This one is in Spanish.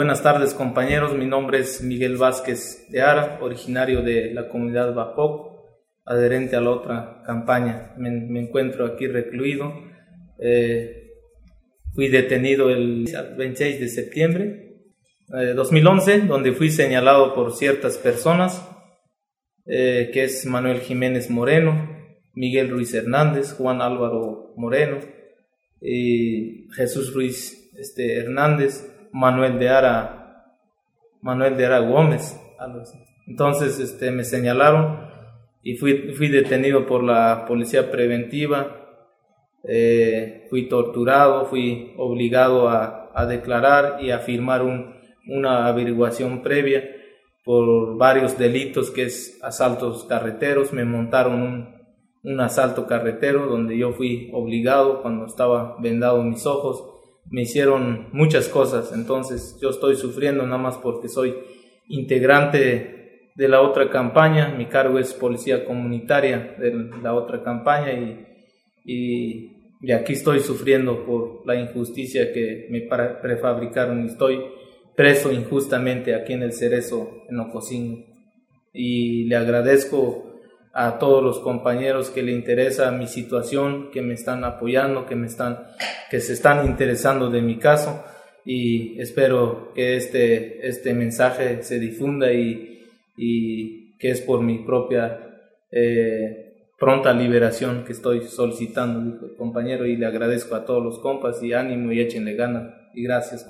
Buenas tardes compañeros, mi nombre es Miguel Vázquez de Ara, originario de la comunidad Bapoc, adherente a la otra campaña. Me, encuentro aquí recluido. Eh, fui detenido el 26 de septiembre de 2011, donde fui señalado por ciertas personas, eh, que es Manuel Jiménez Moreno, Miguel Ruiz Hernández, Juan Álvaro Moreno, y Jesús Ruiz este, Hernández, Manuel de Ara, Manuel de Ara Gómez. Entonces este, me señalaron y fui, fui detenido por la policía preventiva, eh, fui torturado, fui obligado a, a declarar y a firmar un, una averiguación previa por varios delitos que es asaltos carreteros, me montaron un, un asalto carretero donde yo fui obligado cuando estaba vendado mis ojos. Me hicieron muchas cosas, entonces yo estoy sufriendo nada más porque soy integrante de la otra campaña. Mi cargo es policía comunitaria de la otra campaña y, y, aquí estoy sufriendo por la injusticia que me prefabricaron. Estoy preso injustamente aquí en el Cerezo, en Ocosingo. Y le agradezco a todos los compañeros que le interesa mi situación, que me están apoyando, que me están, que se están interesando de mi caso. Y espero que este, este mensaje se difunda y, y que es por mi propia eh, pronta liberación que estoy solicitando, dijo el compañero, y le agradezco a todos los compas y ánimo y échenle ganas. Y gracias,